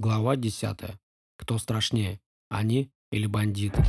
Глава 10. Кто страшнее, они или бандиты?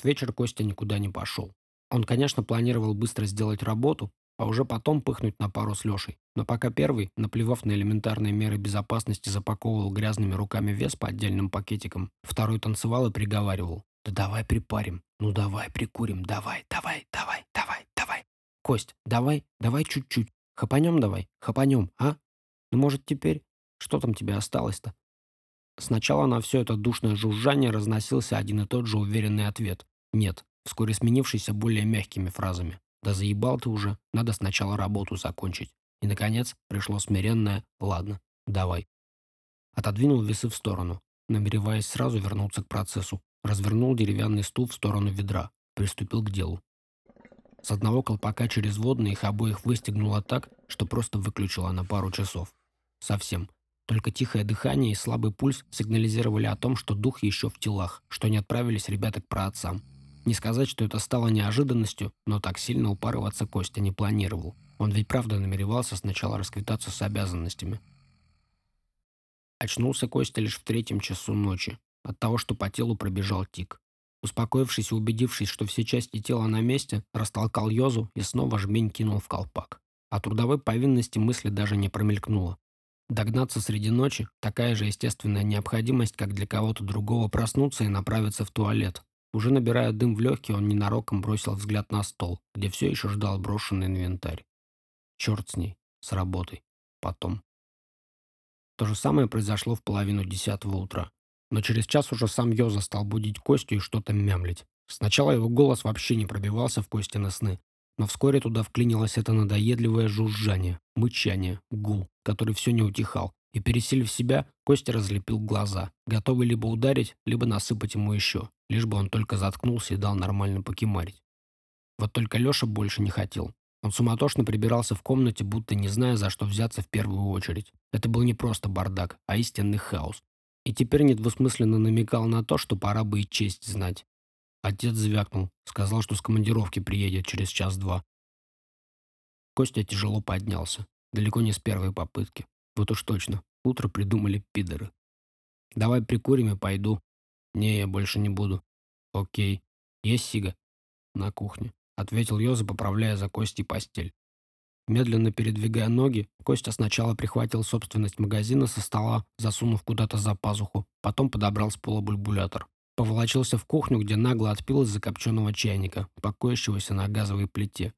В этот вечер Костя никуда не пошел. Он, конечно, планировал быстро сделать работу, а уже потом пыхнуть на пару с Лешей. Но пока первый, наплевав на элементарные меры безопасности, запаковывал грязными руками вес по отдельным пакетикам, второй танцевал и приговаривал. «Да давай припарим, ну давай прикурим, давай, давай, давай, давай, давай. Кость, давай, давай чуть-чуть. Хапанем давай, хапанем, а? Ну, может, теперь? Что там тебе осталось-то?» Сначала на все это душное жужжание разносился один и тот же уверенный ответ «нет», вскоре сменившийся более мягкими фразами «да заебал ты уже, надо сначала работу закончить». И, наконец, пришло смиренное «ладно, давай». Отодвинул весы в сторону, намереваясь сразу вернуться к процессу. Развернул деревянный стул в сторону ведра, приступил к делу. С одного колпака через водный их обоих выстегнуло так, что просто выключило на пару часов. Совсем. Только тихое дыхание и слабый пульс сигнализировали о том, что дух еще в телах, что не отправились ребята к праотцам. Не сказать, что это стало неожиданностью, но так сильно упарываться Костя не планировал. Он ведь правда намеревался сначала расквитаться с обязанностями. Очнулся Костя лишь в третьем часу ночи, от того, что по телу пробежал тик. Успокоившись и убедившись, что все части тела на месте, растолкал Йозу и снова жмень кинул в колпак. О трудовой повинности мысли даже не промелькнуло. Догнаться среди ночи – такая же естественная необходимость, как для кого-то другого проснуться и направиться в туалет. Уже набирая дым в легкие, он ненароком бросил взгляд на стол, где все еще ждал брошенный инвентарь. Черт с ней, с работой. Потом. То же самое произошло в половину десятого утра. Но через час уже сам Йоза стал будить Костю и что-то мямлить. Сначала его голос вообще не пробивался в Костины сны, но вскоре туда вклинилось это надоедливое жужжание, мычание, гул, который все не утихал. И, пересилив себя, Костя разлепил глаза, готовый либо ударить, либо насыпать ему еще, лишь бы он только заткнулся и дал нормально покемарить. Вот только Леша больше не хотел. Он суматошно прибирался в комнате, будто не зная, за что взяться в первую очередь. Это был не просто бардак, а истинный хаос. И теперь недвусмысленно намекал на то, что пора бы и честь знать. Отец звякнул, сказал, что с командировки приедет через час-два. Костя тяжело поднялся, далеко не с первой попытки. Вот уж точно, утро придумали пидоры. Давай прикурим и пойду. Не, я больше не буду. Окей. Есть сига? На кухне. Ответил Йоза, поправляя за Костей постель. Медленно передвигая ноги, Костя сначала прихватил собственность магазина со стола, засунув куда-то за пазуху, потом подобрал с пола бульбулятор. Поволочился в кухню, где нагло отпил из закопченного чайника, покоящегося на газовой плите.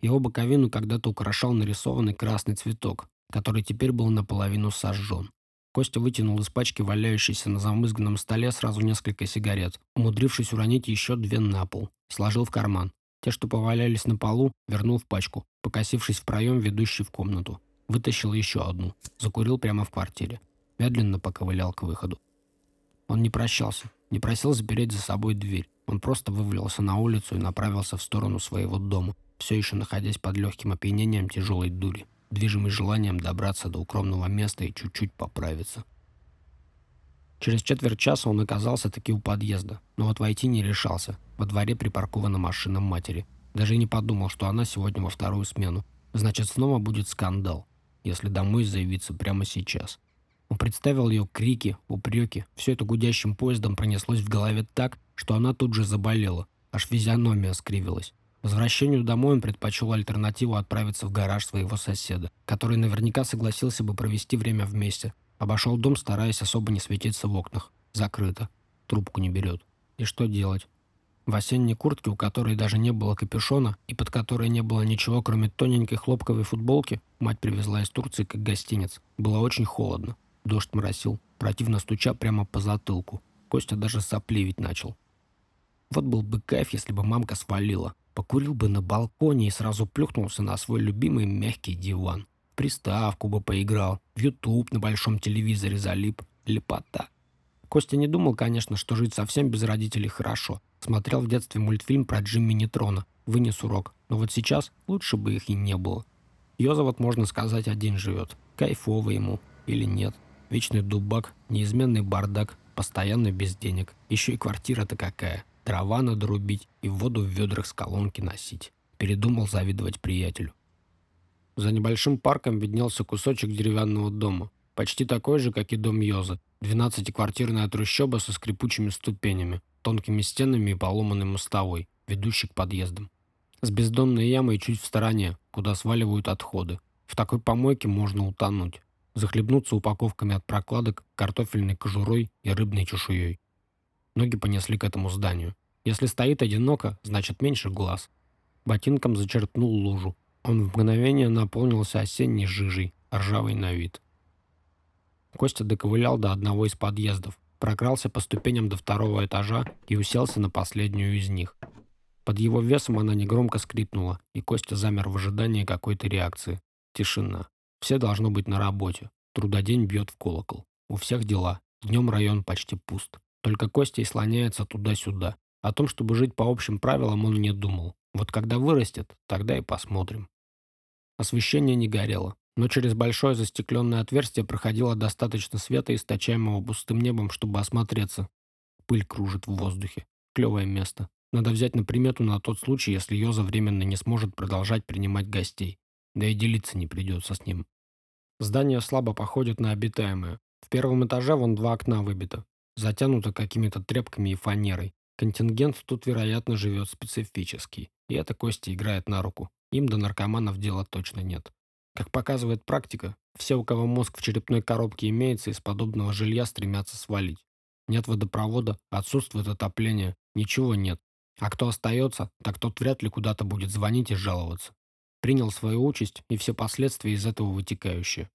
Его боковину когда-то украшал нарисованный красный цветок, который теперь был наполовину сожжен. Костя вытянул из пачки валяющейся на замызганном столе сразу несколько сигарет, умудрившись уронить еще две на пол. Сложил в карман. Те, что повалялись на полу, вернул в пачку, покосившись в проем, ведущий в комнату. Вытащил еще одну. Закурил прямо в квартире. Медленно поковылял к выходу. Он не прощался, не просил запереть за собой дверь. Он просто вывалился на улицу и направился в сторону своего дома, все еще находясь под легким опьянением тяжелой дури, движимый желанием добраться до укромного места и чуть-чуть поправиться. Через четверть часа он оказался таки у подъезда, но вот войти не решался. Во дворе припаркована машина матери. Даже не подумал, что она сегодня во вторую смену. Значит, снова будет скандал, если домой заявиться прямо сейчас. Он представил ее крики, упреки. Все это гудящим поездом пронеслось в голове так, что она тут же заболела. Аж физиономия скривилась. Возвращению домой он предпочел альтернативу отправиться в гараж своего соседа, который наверняка согласился бы провести время вместе. Обошел дом, стараясь особо не светиться в окнах. Закрыто. Трубку не берет. И что делать? В осенней куртке, у которой даже не было капюшона, и под которой не было ничего, кроме тоненькой хлопковой футболки, мать привезла из Турции как гостиниц. Было очень холодно. Дождь моросил, противно стуча прямо по затылку. Костя даже сопливить начал. Вот был бы кайф, если бы мамка свалила. Покурил бы на балконе и сразу плюхнулся на свой любимый мягкий диван. приставку бы поиграл, в YouTube на большом телевизоре залип. Лепота. Костя не думал, конечно, что жить совсем без родителей хорошо. Смотрел в детстве мультфильм про Джимми Нейтрона. Вынес урок. Но вот сейчас лучше бы их и не было. Йоза вот, можно сказать, один живет. Кайфово ему. Или нет. Вечный дубак, неизменный бардак, постоянно без денег. Еще и квартира-то какая. Дрова надо рубить и воду в ведрах с колонки носить. Передумал завидовать приятелю. За небольшим парком виднелся кусочек деревянного дома. Почти такой же, как и дом Йоза. Двенадцатиквартирная трущоба со скрипучими ступенями, тонкими стенами и поломанной мостовой, ведущей к подъездам. С бездонной ямой чуть в стороне, куда сваливают отходы. В такой помойке можно утонуть. Захлебнуться упаковками от прокладок, картофельной кожурой и рыбной чешуей. Ноги понесли к этому зданию. Если стоит одиноко, значит меньше глаз. Ботинком зачерпнул лужу. Он в мгновение наполнился осенней жижей, ржавый на вид. Костя доковылял до одного из подъездов, прокрался по ступеням до второго этажа и уселся на последнюю из них. Под его весом она негромко скрипнула, и Костя замер в ожидании какой-то реакции. Тишина. Все должно быть на работе. Трудодень бьет в колокол. У всех дела. Днем район почти пуст. Только Костя и слоняется туда-сюда. О том, чтобы жить по общим правилам, он не думал. Вот когда вырастет, тогда и посмотрим. Освещение не горело но через большое застекленное отверстие проходило достаточно света, источаемого пустым небом, чтобы осмотреться. Пыль кружит в воздухе. Клевое место. Надо взять на примету на тот случай, если Йоза временно не сможет продолжать принимать гостей. Да и делиться не придется с ним. Здание слабо походит на обитаемое. В первом этаже вон два окна выбито. Затянуто какими-то тряпками и фанерой. Контингент тут, вероятно, живет специфический. И это Кости играет на руку. Им до наркоманов дела точно нет. Как показывает практика, все, у кого мозг в черепной коробке имеется, из подобного жилья стремятся свалить. Нет водопровода, отсутствует отопление, ничего нет. А кто остается, так тот вряд ли куда-то будет звонить и жаловаться. Принял свою участь и все последствия из этого вытекающие.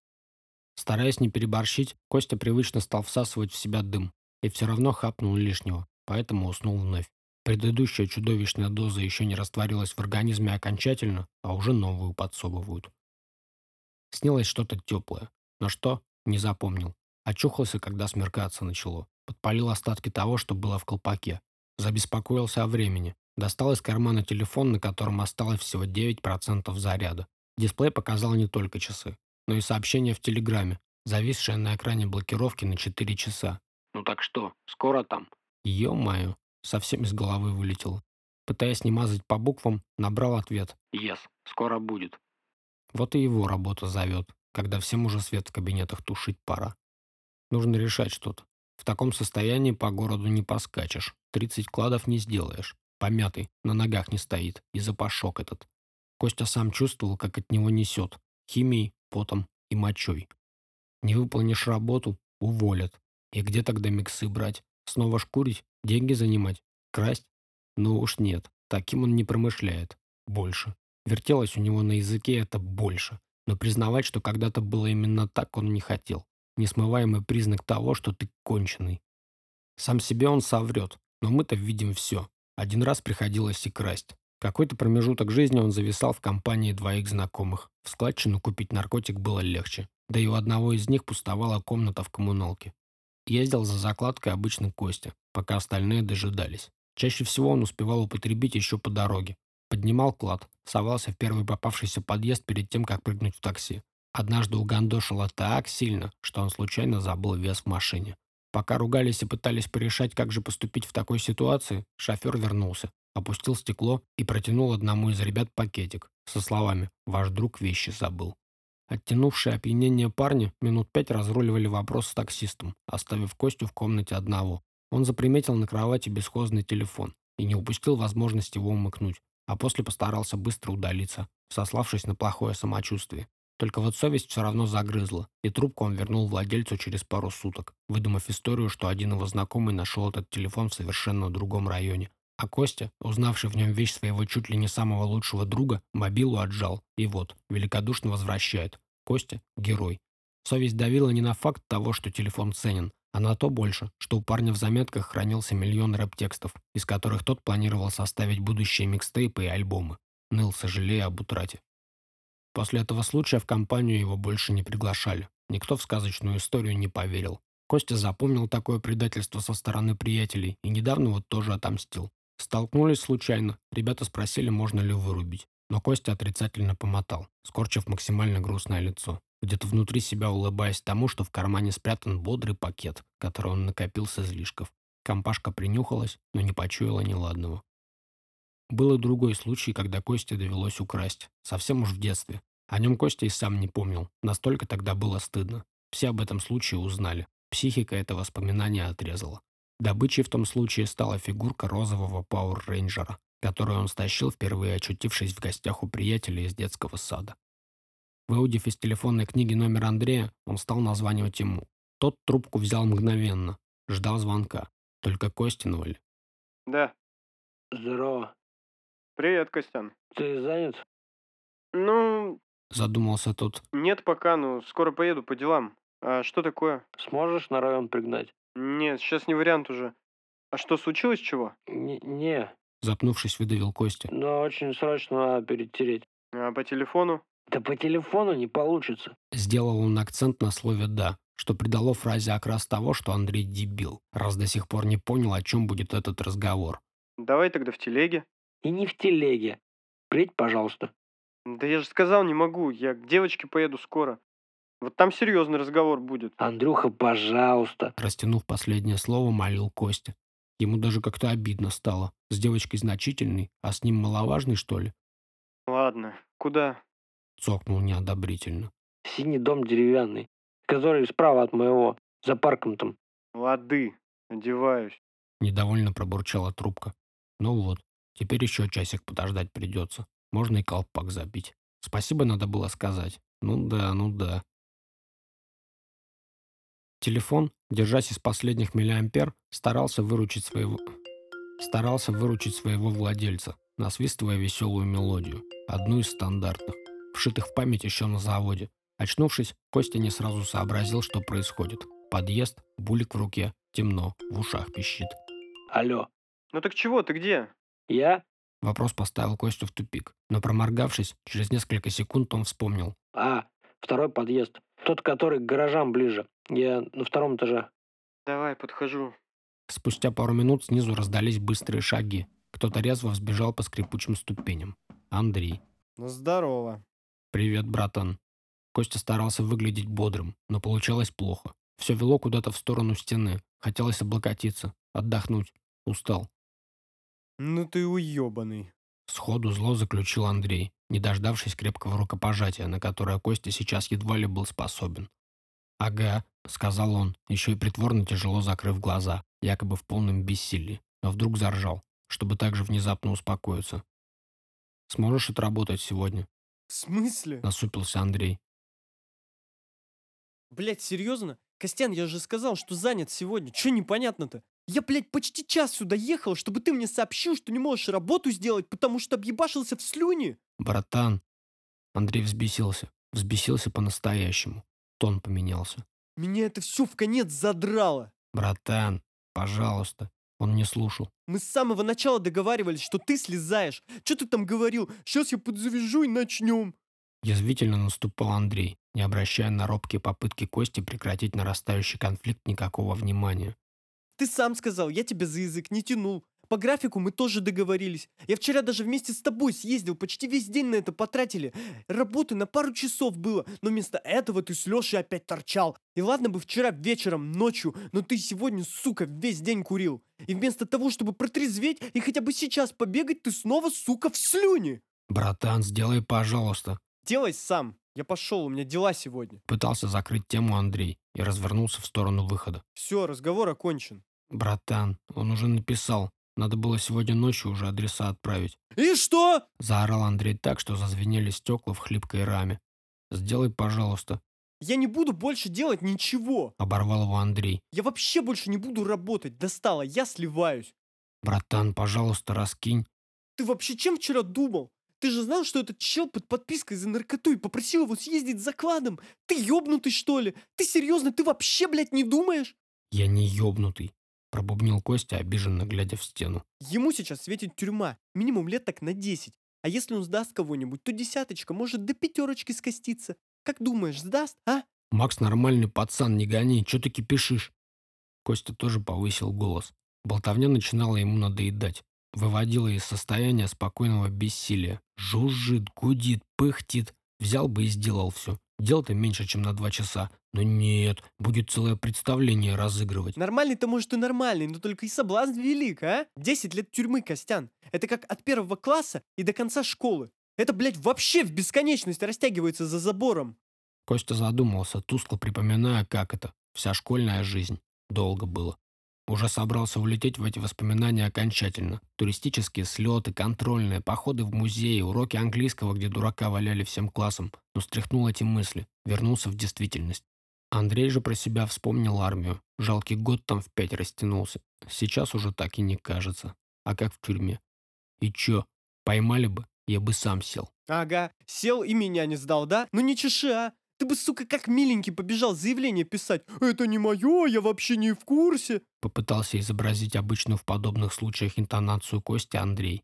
Стараясь не переборщить, Костя привычно стал всасывать в себя дым и все равно хапнул лишнего, поэтому уснул вновь. Предыдущая чудовищная доза еще не растворилась в организме окончательно, а уже новую подсовывают. Снилось что-то теплое. Но что? Не запомнил. Очухался, когда смеркаться начало. Подпалил остатки того, что было в колпаке. Забеспокоился о времени. Достал из кармана телефон, на котором осталось всего 9% заряда. Дисплей показал не только часы, но и сообщение в Телеграме, зависшее на экране блокировки на 4 часа. «Ну так что, скоро там?» Ё-моё, совсем из головы вылетело. Пытаясь не мазать по буквам, набрал ответ. «Ес, скоро будет». Вот и его работа зовет, когда всем уже свет в кабинетах тушить пора. Нужно решать что-то. В таком состоянии по городу не поскачешь, 30 кладов не сделаешь. Помятый, на ногах не стоит, и запашок этот. Костя сам чувствовал, как от него несет. Химией, потом и мочой. Не выполнишь работу – уволят. И где тогда миксы брать? Снова шкурить? Деньги занимать? Красть? Ну уж нет, таким он не промышляет. Больше. Вертелось у него на языке это больше. Но признавать, что когда-то было именно так, он не хотел. Несмываемый признак того, что ты конченый. Сам себе он соврет, но мы-то видим все. Один раз приходилось и красть. Какой-то промежуток жизни он зависал в компании двоих знакомых. В складчину купить наркотик было легче. Да и у одного из них пустовала комната в коммуналке. Ездил за закладкой обычно Костя, пока остальные дожидались. Чаще всего он успевал употребить еще по дороге, Поднимал клад, совался в первый попавшийся подъезд перед тем, как прыгнуть в такси. Однажды угандошило так сильно, что он случайно забыл вес в машине. Пока ругались и пытались порешать, как же поступить в такой ситуации, шофер вернулся, опустил стекло и протянул одному из ребят пакетик со словами «Ваш друг вещи забыл». Оттянувшие опьянение парни минут пять разруливали вопрос с таксистом, оставив Костю в комнате одного. Он заприметил на кровати бесхозный телефон и не упустил возможности его умыкнуть а после постарался быстро удалиться, сославшись на плохое самочувствие. Только вот совесть все равно загрызла, и трубку он вернул владельцу через пару суток, выдумав историю, что один его знакомый нашел этот телефон в совершенно другом районе. А Костя, узнавший в нем вещь своего чуть ли не самого лучшего друга, мобилу отжал, и вот, великодушно возвращает. Костя – герой. Совесть давила не на факт того, что телефон ценен, а на то больше, что у парня в заметках хранился миллион рэп-текстов, из которых тот планировал составить будущие микстейпы и альбомы. Ныл, сожалея об утрате. После этого случая в компанию его больше не приглашали. Никто в сказочную историю не поверил. Костя запомнил такое предательство со стороны приятелей и недавно вот тоже отомстил. Столкнулись случайно. Ребята спросили, можно ли вырубить. Но Костя отрицательно помотал, скорчив максимально грустное лицо, где-то внутри себя улыбаясь тому, что в кармане спрятан бодрый пакет, который он накопил с излишков. Компашка принюхалась, но не почуяла неладного. Был и другой случай, когда Косте довелось украсть. Совсем уж в детстве. О нем Костя и сам не помнил. Настолько тогда было стыдно. Все об этом случае узнали. Психика это воспоминание отрезала. Добычей в том случае стала фигурка розового пауэр-рейнджера, которую он стащил, впервые очутившись в гостях у приятеля из детского сада. Выудив из телефонной книги номер Андрея, он стал названивать ему. Тот трубку взял мгновенно, ждал звонка. Только Костиного ли? Да. Здорово. Привет, Костян. Ты занят? Ну, Задумался тот. нет пока, но скоро поеду по делам. А что такое? Сможешь на район пригнать? Нет, сейчас не вариант уже. А что, случилось чего? Не, не, Запнувшись, выдавил Костя. но очень срочно надо перетереть. А по телефону? Да по телефону не получится. Сделал он акцент на слове «да», что придало фразе окрас того, что Андрей дебил, раз до сих пор не понял, о чем будет этот разговор. Давай тогда в телеге. И не в телеге. Приедь, пожалуйста. Да я же сказал, не могу. Я к девочке поеду скоро. Вот там серьезный разговор будет. Андрюха, пожалуйста. Растянув последнее слово, молил Костя. Ему даже как-то обидно стало. С девочкой значительной, а с ним маловажный, что ли? Ладно, куда? Цокнул неодобрительно. Синий дом деревянный, который справа от моего, за парком там. Лады, одеваюсь. Недовольно пробурчала трубка. Ну вот, теперь еще часик подождать придется. Можно и колпак забить. Спасибо надо было сказать. Ну да, ну да. Телефон, держась из последних миллиампер, старался выручить своего... Старался выручить своего владельца, насвистывая веселую мелодию, одну из стандартных, вшитых в память еще на заводе. Очнувшись, Костя не сразу сообразил, что происходит. Подъезд, булик в руке, темно, в ушах пищит. Алло, Ну так чего, ты где? я? Вопрос поставил Костю в тупик, но проморгавшись, через несколько секунд он вспомнил. А, второй подъезд. Тот, который к гаражам ближе. Я на втором этаже. Давай, подхожу. Спустя пару минут снизу раздались быстрые шаги. Кто-то резво взбежал по скрипучим ступеням. Андрей. Ну здорово. «Привет, братан». Костя старался выглядеть бодрым, но получалось плохо. Все вело куда-то в сторону стены. Хотелось облокотиться, отдохнуть. Устал. Ну ты уебаный. Сходу зло заключил Андрей, не дождавшись крепкого рукопожатия, на которое Костя сейчас едва ли был способен. «Ага», — сказал он, еще и притворно тяжело закрыв глаза, якобы в полном бессилии, но вдруг заржал, чтобы также внезапно успокоиться. «Сможешь отработать сегодня?» В смысле? — насупился Андрей. Блять, серьезно? Костян, я же сказал, что занят сегодня. Че непонятно-то? Я, блядь, почти час сюда ехал, чтобы ты мне сообщил, что не можешь работу сделать, потому что объебашился в слюни. «Братан!» Андрей взбесился. Взбесился по-настоящему. Тон поменялся. Меня это все в конец задрало. «Братан, пожалуйста!» Он не слушал. Мы с самого начала договаривались, что ты слезаешь. Че ты там говорил? Сейчас я подзавяжу и начнем. Язвительно наступал Андрей, не обращая на робкие попытки Кости прекратить нарастающий конфликт никакого внимания. Ты сам сказал, я тебя за язык не тянул. По графику мы тоже договорились. Я вчера даже вместе с тобой съездил, почти весь день на это потратили. Работы на пару часов было, но вместо этого ты с Лешей опять торчал. И ладно бы вчера вечером, ночью, но ты сегодня, сука, весь день курил. И вместо того, чтобы протрезветь и хотя бы сейчас побегать, ты снова, сука, в слюни. «Братан, сделай, пожалуйста!» Делай сам. Я пошел, у меня дела сегодня. Пытался закрыть тему Андрей и развернулся в сторону выхода. Все, разговор окончен. «Братан, он уже написал. Надо было сегодня ночью уже адреса отправить». И что? Заорал Андрей так, что зазвенели стекла в хлипкой раме. «Сделай, пожалуйста», Я не буду больше делать ничего. — оборвал его Андрей. Я вообще больше не буду работать. Достало, я сливаюсь. «Братан, пожалуйста, раскинь». Ты вообще чем вчера думал? Ты же знал, что этот чел под подпиской за наркоту и попросил его съездить за кладом. Ты ёбнутый, что ли? Ты серьезно? Ты вообще, блядь, не думаешь? «Я не ёбнутый», — пробубнил Костя, обиженно глядя в стену. Ему сейчас светит тюрьма. Минимум лет так на 10. А если он сдаст кого-нибудь, то десяточка может до пятерочки скоститься. Как думаешь, сдаст, а? «Макс нормальный пацан, не гони, чё ты кипишишь?» Костя тоже повысил голос. Болтовня начинала ему надоедать. Выводила из состояния спокойного бессилия. Жужжит, гудит, пыхтит. Взял бы и сделал все. Дел-то меньше, чем на два часа. Но нет, будет целое представление разыгрывать. Нормальный-то, может, и нормальный, но только и соблазн велик, а? Десять лет тюрьмы, Костян. Это как от первого класса и до конца школы. Это, блядь, вообще в бесконечность растягивается за забором. Костя задумался, тускло припоминая, как это. Вся школьная жизнь. Долго было. Уже собрался улететь в эти воспоминания окончательно. Туристические слеты, контрольные, походы в музеи, уроки английского, где дурака валяли всем классом. Но стряхнул эти мысли. Вернулся в действительность. Андрей же про себя вспомнил армию. Жалкий год там в пять растянулся. Сейчас уже так и не кажется. А как в тюрьме? И чё, поймали бы, я бы сам сел. Ага, сел и меня не сдал, да? Ну не чеши, а? Ты бы, сука, как миленький побежал заявление писать. Это не мое, я вообще не в курсе. Попытался изобразить обычную в подобных случаях интонацию Кости Андрей.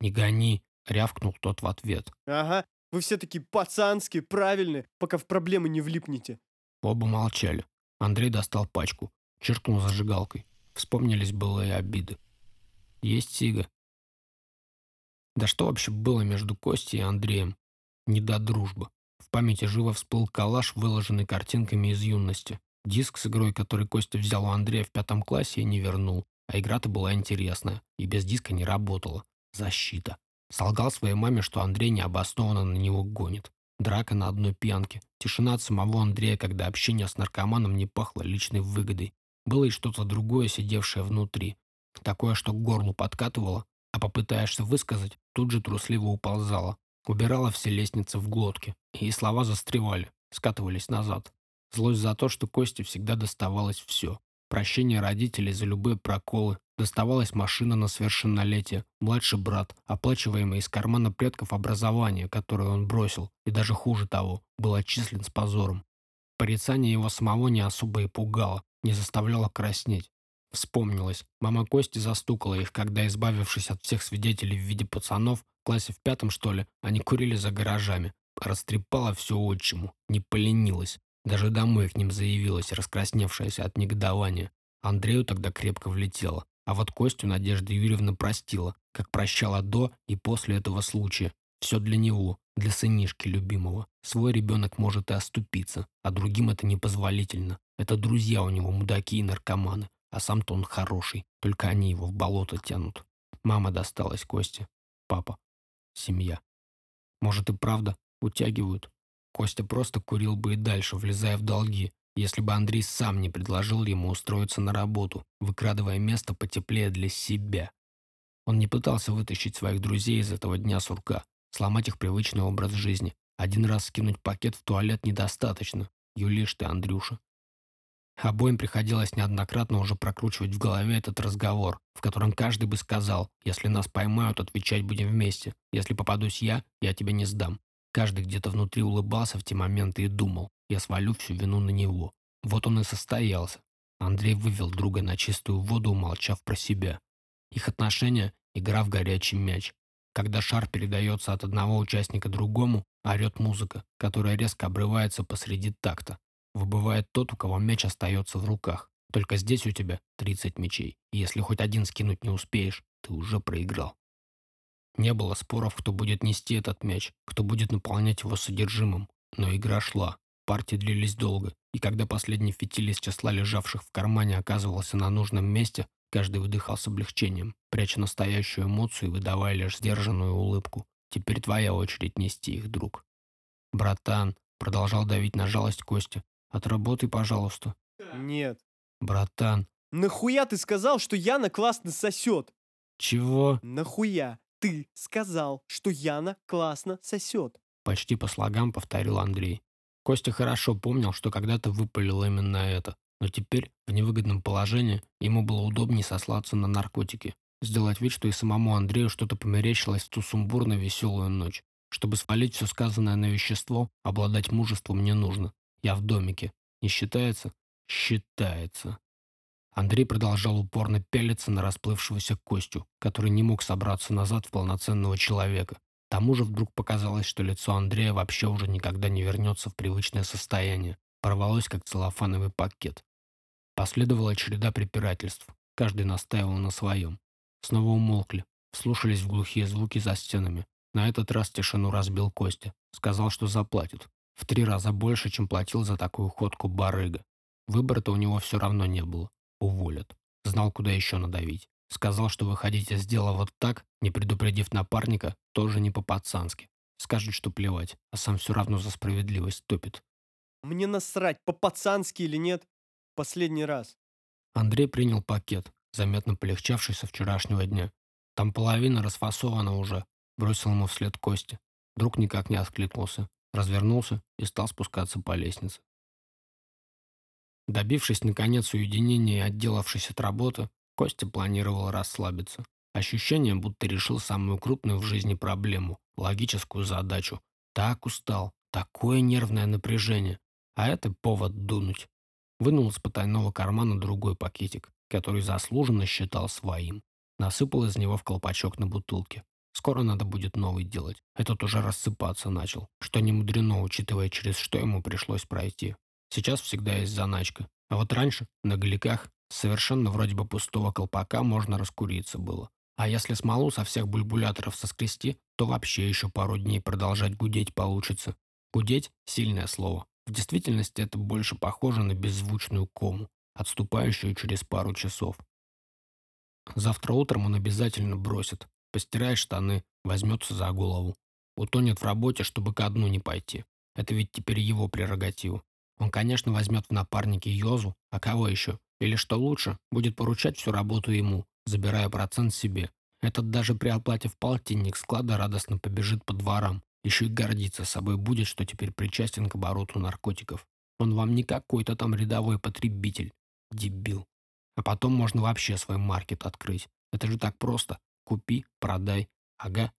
«Не гони!» — рявкнул тот в ответ. Ага, вы все такие пацанские, правильные, пока в проблемы не влипнете. Оба молчали. Андрей достал пачку, чиркнул зажигалкой. Вспомнились былые обиды. Есть сига. Да что вообще было между Костей и Андреем? Не до дружбы. Памяти живо всплыл коллаж, выложенный картинками из юности. Диск с игрой, который Костя взял у Андрея в пятом классе и не вернул. А игра-то была интересная, и без диска не работала. Защита. Солгал своей маме, что Андрей необоснованно на него гонит. Драка на одной пьянке. Тишина от самого Андрея, когда общение с наркоманом не пахло личной выгодой. Было и что-то другое, сидевшее внутри. Такое, что к горлу подкатывало, а попытаешься высказать, тут же трусливо уползало. Убирала все лестницы в глотке, и слова застревали, скатывались назад. Злость за то, что Косте всегда доставалось все. Прощение родителей за любые проколы, доставалась машина на совершеннолетие, младший брат, оплачиваемый из кармана предков образование, которое он бросил, и даже хуже того, был отчислен с позором. Порицание его самого не особо и пугало, не заставляло краснеть. Вспомнилось. Мама Кости застукала их, когда, избавившись от всех свидетелей в виде пацанов, в классе в пятом, что ли, они курили за гаражами. Растрепала все отчиму, не поленилась. Даже домой к ним заявилась, раскрасневшаяся от негодования. Андрею тогда крепко влетело. А вот Костю Надежда Юрьевна простила, как прощала до и после этого случая. Все для него, для сынишки любимого. Свой ребенок может и оступиться, а другим это непозволительно. Это друзья у него мудаки и наркоманы. А сам-то он хороший, только они его в болото тянут. Мама досталась Косте, папа, семья. Может и правда, утягивают. Костя просто курил бы и дальше, влезая в долги, если бы Андрей сам не предложил ему устроиться на работу, выкрадывая место потеплее для себя. Он не пытался вытащить своих друзей из этого дня сурка, сломать их привычный образ жизни. Один раз скинуть пакет в туалет недостаточно. Юлишь ты, Андрюша. Обоим приходилось неоднократно уже прокручивать в голове этот разговор, в котором каждый бы сказал, если нас поймают, отвечать будем вместе. Если попадусь я, я тебя не сдам. Каждый где-то внутри улыбался в те моменты и думал, я свалю всю вину на него. Вот он и состоялся. Андрей вывел друга на чистую воду, умолчав про себя. Их отношения – игра в горячий мяч. Когда шар передается от одного участника другому, орет музыка, которая резко обрывается посреди такта. Выбывает тот, у кого мяч остается в руках. Только здесь у тебя 30 мячей, и если хоть один скинуть не успеешь, ты уже проиграл. Не было споров, кто будет нести этот мяч, кто будет наполнять его содержимым. Но игра шла. Партии длились долго, и когда последний фитиль из числа лежавших в кармане оказывался на нужном месте, каждый выдыхал с облегчением, пряча настоящую эмоцию и выдавая лишь сдержанную улыбку. Теперь твоя очередь нести их, друг. Братан, продолжал давить на жалость Костя, Отработай, пожалуйста. Нет. Братан. Нахуя ты сказал, что Яна классно сосет? Чего? Нахуя ты сказал, что Яна классно сосет? Почти по слогам повторил Андрей. Костя хорошо помнил, что когда-то выпалил именно это, но теперь, в невыгодном положении, ему было удобнее сослаться на наркотики, сделать вид, что и самому Андрею что-то померещилось в ту сумбурно веселую ночь. Чтобы свалить все сказанное на вещество, обладать мужеством не нужно. Я в домике. Не считается? Считается. Андрей продолжал упорно пялиться на расплывшегося Костю, который не мог собраться назад в полноценного человека. К тому же вдруг показалось, что лицо Андрея вообще уже никогда не вернется в привычное состояние. Порвалось, как целлофановый пакет. Последовала череда препирательств. Каждый настаивал на своем. Снова умолкли, вслушались в глухие звуки за стенами. На этот раз тишину разбил Костя. Сказал, что заплатит. В три раза больше, чем платил за такую ходку барыга. Выбора-то у него все равно не было. Уволят. Знал, куда еще надавить. Сказал, что выходить из дела вот так, не предупредив напарника, тоже не по-пацански. Скажет, что плевать, а сам все равно за справедливость топит. Мне насрать, по-пацански или нет. Последний раз. Андрей принял пакет, заметно полегчавший со вчерашнего дня. Там половина расфасована уже. Бросил ему вслед Кости. Друг никак не откликнулся. Развернулся и стал спускаться по лестнице. Добившись, наконец, уединения и отделавшись от работы, Костя планировал расслабиться. Ощущение, будто решил самую крупную в жизни проблему, логическую задачу. Так устал, такое нервное напряжение. А это повод дунуть. Вынул из потайного кармана другой пакетик, который заслуженно считал своим. Насыпал из него в колпачок на бутылке. Скоро надо будет новый делать. Этот уже рассыпаться начал, что не мудрено, учитывая, через что ему пришлось пройти. Сейчас всегда есть заначка. А вот раньше, на галиках, совершенно вроде бы пустого колпака можно раскуриться было. А если смолу со всех бульбуляторов соскрести, то вообще еще пару дней продолжать гудеть получится. Гудеть – сильное слово. В действительности это больше похоже на беззвучную кому, отступающую через пару часов. Завтра утром он обязательно бросит, постирает штаны, возьмется за голову. Утонет в работе, чтобы ко дну не пойти. Это ведь теперь его прерогатива. Он, конечно, возьмет в напарники Йозу, а кого еще? Или, что лучше, будет поручать всю работу ему, забирая процент себе. Этот даже при оплате в полтинник склада радостно побежит по дворам, еще и гордиться собой будет, что теперь причастен к обороту наркотиков. Он вам не какой-то там рядовой потребитель. Дебил. А потом можно вообще свой маркет открыть. Это же так просто. Купи, продай. Ага.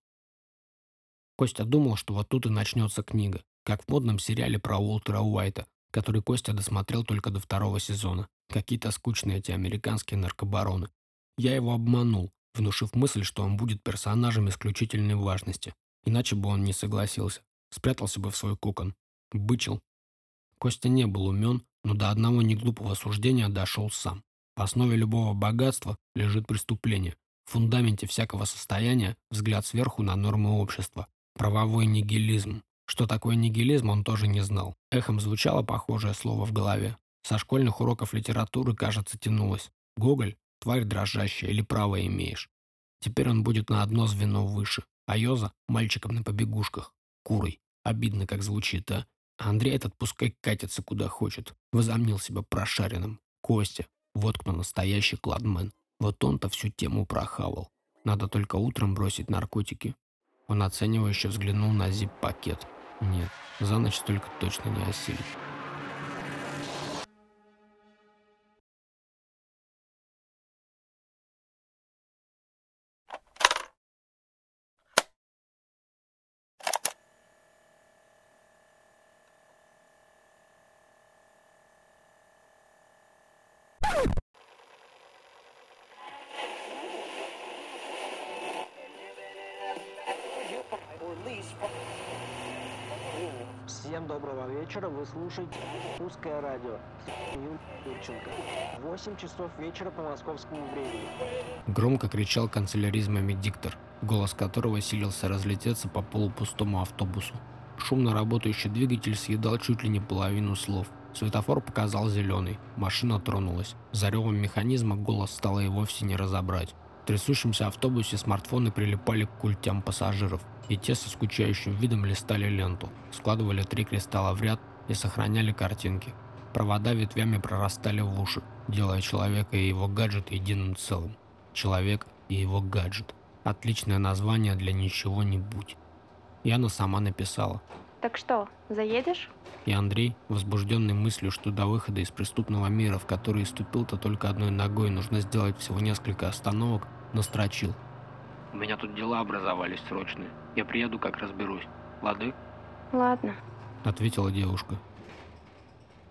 Костя думал, что вот тут и начнется книга, как в модном сериале про Уолтера Уайта, который Костя досмотрел только до второго сезона. Какие-то скучные эти американские наркобароны. Я его обманул, внушив мысль, что он будет персонажем исключительной важности. Иначе бы он не согласился. Спрятался бы в свой кокон. Бычил. Костя не был умен, но до одного неглупого суждения дошел сам. В основе любого богатства лежит преступление. Фундаменте всякого состояния взгляд сверху на нормы общества. Правовой нигилизм. Что такое нигилизм, он тоже не знал. Эхом звучало похожее слово в голове. Со школьных уроков литературы, кажется, тянулось. Гоголь – тварь дрожащая или право имеешь. Теперь он будет на одно звено выше. А Йоза – мальчиком на побегушках. Курой. Обидно, как звучит, а? А Андрей этот пускай катится куда хочет. Возомнил себя прошаренным. Костя. Вот кто настоящий кладмен. Вот он-то всю тему прохавал. Надо только утром бросить наркотики. Он оценивающе взглянул на зип-пакет. Нет, за ночь столько точно не осилит. «Русское радио». Юрченко. 8 часов вечера по московскому времени. Громко кричал канцеляризмами диктор, голос которого силился разлететься по полупустому автобусу. Шумно работающий двигатель съедал чуть ли не половину слов. Светофор показал зеленый. Машина тронулась. За ревом механизма голос стало и вовсе не разобрать. В трясущемся автобусе смартфоны прилипали к культям пассажиров, и те со скучающим видом листали ленту, складывали три кристалла в ряд и сохраняли картинки. Провода ветвями прорастали в уши, делая человека и его гаджет единым целым. Человек и его гаджет. Отличное название для ничего-нибудь. Яна сама написала. Так что, заедешь? И Андрей, возбужденный мыслью, что до выхода из преступного мира, в который ступил-то только одной ногой, нужно сделать всего несколько остановок, настрочил. «У меня тут дела образовались срочные. Я приеду, как разберусь. Лады?» Ладно. Ответила девушка.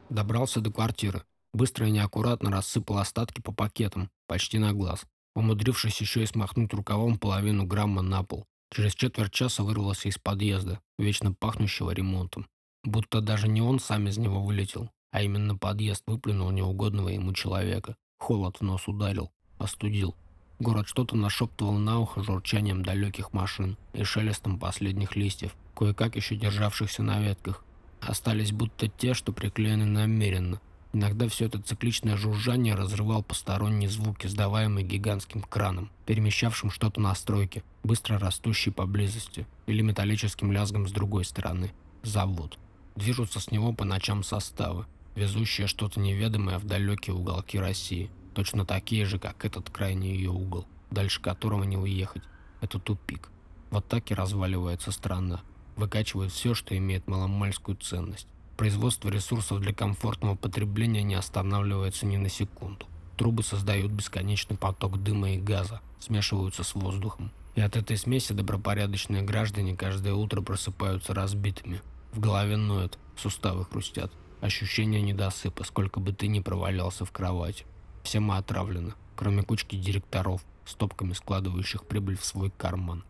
Добрался до квартиры. Быстро и неаккуратно рассыпал остатки по пакетам, почти на глаз, умудрившись еще и смахнуть рукавом половину грамма на пол. Через четверть часа вырвался из подъезда, вечно пахнущего ремонтом. Будто даже не он сам из него вылетел, А именно подъезд выплюнул неугодного ему человека. Холод в нос ударил, остудил. Город что-то нашептывал на ухо журчанием далеких машин и шелестом последних листьев, кое-как еще державшихся на ветках. Остались будто те, что приклеены намеренно. Иногда все это цикличное жужжание разрывал посторонние звуки, сдаваемые гигантским краном, перемещавшим что-то на стройке, быстро растущей поблизости, или металлическим лязгом с другой стороны. Завод. Движутся с него по ночам составы, везущие что-то неведомое в далекие уголки России, точно такие же, как этот крайний ее угол, дальше которого не уехать. Это тупик. Вот так и разваливается страна, выкачивает все, что имеет маломальскую ценность. Производство ресурсов для комфортного потребления не останавливается ни на секунду. Трубы создают бесконечный поток дыма и газа, смешиваются с воздухом. И от этой смеси добропорядочные граждане каждое утро просыпаются разбитыми. В голове ноет, суставы хрустят. Ощущение недосыпа, сколько бы ты ни провалялся в кровати. Все мы отравлены, кроме кучки директоров, стопками складывающих прибыль в свой карман.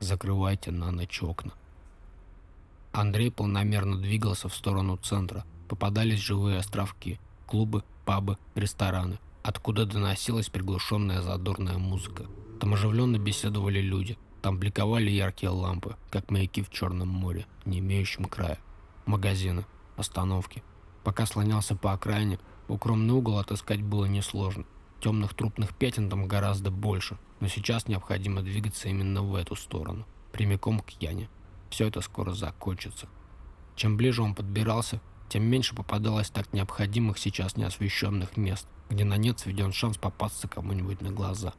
Закрывайте на ночь окна. Андрей полномерно двигался в сторону центра. Попадались живые островки, клубы, пабы, рестораны, откуда доносилась приглушенная задорная музыка. Там оживленно беседовали люди, там бликовали яркие лампы, как маяки в Черном море, не имеющем края. Магазины, остановки. Пока слонялся по окраине, укромный угол отыскать было несложно. Темных трупных пятен там гораздо больше, но сейчас необходимо двигаться именно в эту сторону, прямиком к Яне. Все это скоро закончится. Чем ближе он подбирался, тем меньше попадалось так необходимых сейчас неосвещенных мест, где на нет сведен шанс попасться кому-нибудь на глаза.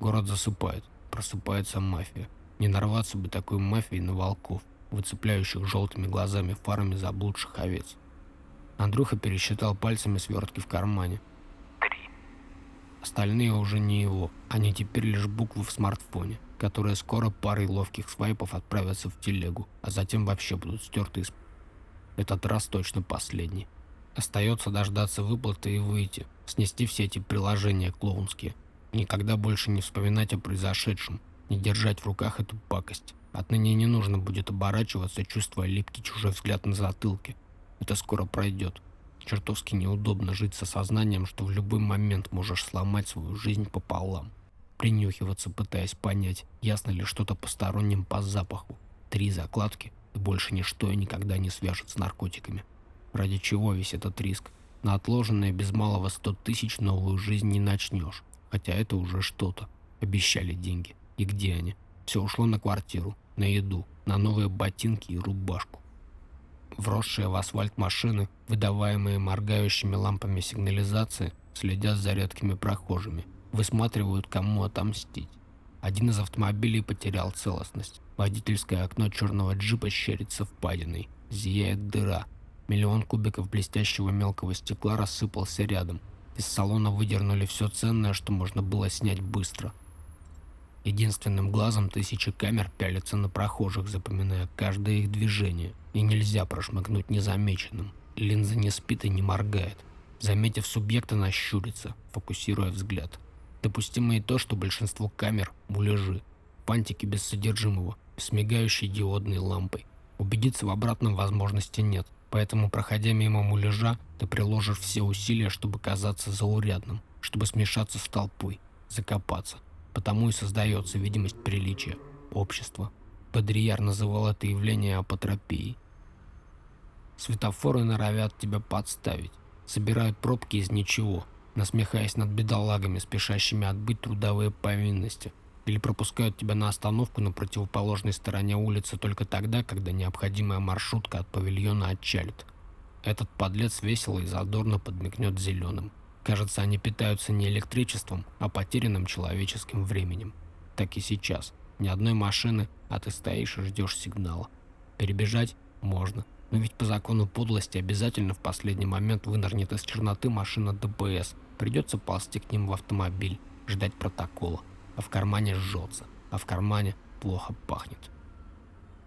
Город засыпает, просыпается мафия. Не нарваться бы такой мафией на волков, выцепляющих желтыми глазами фарами заблудших овец. Андрюха пересчитал пальцами свертки в кармане. Три. Остальные уже не его, они теперь лишь буквы в смартфоне которые скоро парой ловких свайпов отправятся в телегу, а затем вообще будут стерты из... Этот раз точно последний. Остается дождаться выплаты и выйти, снести все эти приложения клоунские. Никогда больше не вспоминать о произошедшем, не держать в руках эту пакость. Отныне не нужно будет оборачиваться, чувствуя липкий чужой взгляд на затылке. Это скоро пройдет. Чертовски неудобно жить со сознанием, что в любой момент можешь сломать свою жизнь пополам принюхиваться, пытаясь понять, ясно ли что-то посторонним по запаху. Три закладки, и больше ничто и никогда не свяжет с наркотиками. Ради чего весь этот риск? На отложенные без малого сто тысяч новую жизнь не начнешь. Хотя это уже что-то. Обещали деньги. И где они? Все ушло на квартиру, на еду, на новые ботинки и рубашку. Вросшие в асфальт машины, выдаваемые моргающими лампами сигнализации, следят за редкими прохожими – Высматривают, кому отомстить. Один из автомобилей потерял целостность. Водительское окно черного джипа щерится впадиной. Зияет дыра. Миллион кубиков блестящего мелкого стекла рассыпался рядом. Из салона выдернули все ценное, что можно было снять быстро. Единственным глазом тысячи камер пялятся на прохожих, запоминая каждое их движение. И нельзя прошмыгнуть незамеченным. Линза не спит и не моргает. Заметив субъекта, она щурится, фокусируя взгляд. Допустимо и то, что большинство камер – муляжи, пантики без содержимого, с мигающей диодной лампой. Убедиться в обратном возможности нет, поэтому, проходя мимо муляжа, ты приложишь все усилия, чтобы казаться заурядным, чтобы смешаться с толпой, закопаться. Потому и создается видимость приличия, общества. Бодрияр называл это явление апотропией. Светофоры норовят тебя подставить, собирают пробки из ничего – насмехаясь над бедолагами, спешащими отбыть трудовые повинности, или пропускают тебя на остановку на противоположной стороне улицы только тогда, когда необходимая маршрутка от павильона отчалит. Этот подлец весело и задорно подмигнет зеленым. Кажется, они питаются не электричеством, а потерянным человеческим временем. Так и сейчас. Ни одной машины, а ты стоишь и ждешь сигнала. Перебежать можно, но ведь по закону подлости обязательно в последний момент вынырнет из черноты машина ДПС. Придется ползти к ним в автомобиль, ждать протокола. А в кармане жжется, а в кармане плохо пахнет.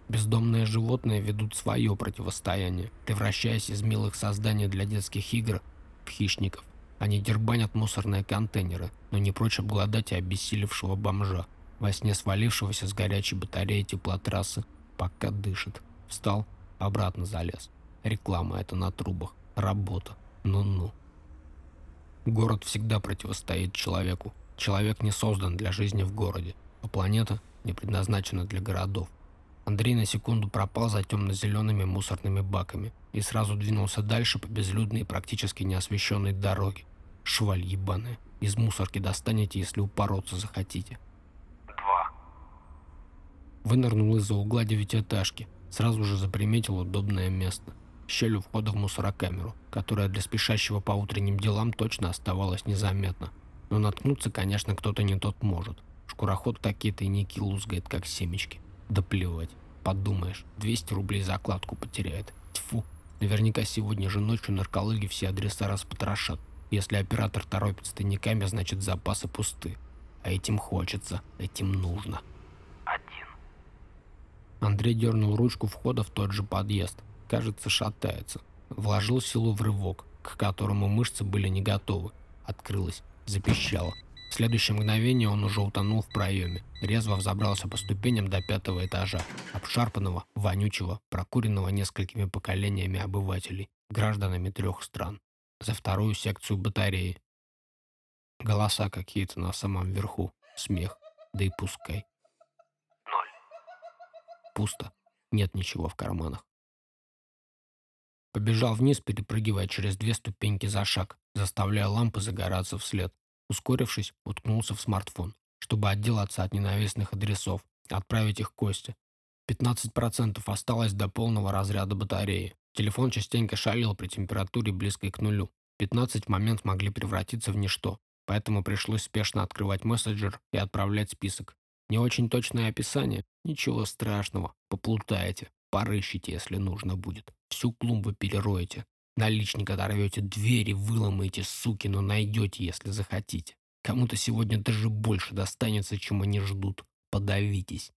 Бездомные животные ведут свое противостояние, превращаясь из милых созданий для детских игр в хищников. Они дербанят мусорные контейнеры, но не прочь обглодать и обессилевшего бомжа, во сне свалившегося с горячей батареи теплотрассы, пока дышит. Встал, обратно залез. Реклама это на трубах. Работа. Ну-ну. Город всегда противостоит человеку. Человек не создан для жизни в городе, а планета не предназначена для городов. Андрей на секунду пропал за темно-зелеными мусорными баками и сразу двинулся дальше по безлюдной и практически неосвещенной дороге. Шваль ебаная. Из мусорки достанете, если упороться захотите. Два. Вынырнул из-за угла девятиэтажки. Сразу же заприметил удобное место. Щель у входа в мусорокамеру, которая для спешащего по утренним делам точно оставалась незаметна. Но наткнуться, конечно, кто-то не тот может. Шкуроход такие тайники лузгает, как семечки. Да плевать. Подумаешь, 200 рублей закладку потеряет. Тьфу. Наверняка сегодня же ночью наркологи все адреса распотрошат. Если оператор торопится тайниками, значит запасы пусты. А этим хочется, этим нужно. Андрей дернул ручку входа в тот же подъезд. Кажется, шатается. Вложил силу в рывок, к которому мышцы были не готовы. Открылась, запищала. В следующее мгновение он уже утонул в проеме. Резво взобрался по ступеням до пятого этажа. Обшарпанного, вонючего, прокуренного несколькими поколениями обывателей, гражданами трех стран. За вторую секцию батареи. Голоса какие-то на самом верху. Смех. Да и пускай. Пусто. Нет ничего в карманах. Побежал вниз, перепрыгивая через две ступеньки за шаг, заставляя лампы загораться вслед. Ускорившись, уткнулся в смартфон, чтобы отделаться от ненавистных адресов, отправить их Косте. 15% осталось до полного разряда батареи. Телефон частенько шалил при температуре близкой к нулю. 15 в момент могли превратиться в ничто, поэтому пришлось спешно открывать мессенджер и отправлять список. Не очень точное описание, ничего страшного, поплутаете, порыщите, если нужно будет. Всю клумбу перероете. Наличник оторвете двери, выломаете, суки, но найдете, если захотите. Кому-то сегодня даже больше достанется, чем они ждут. Подавитесь.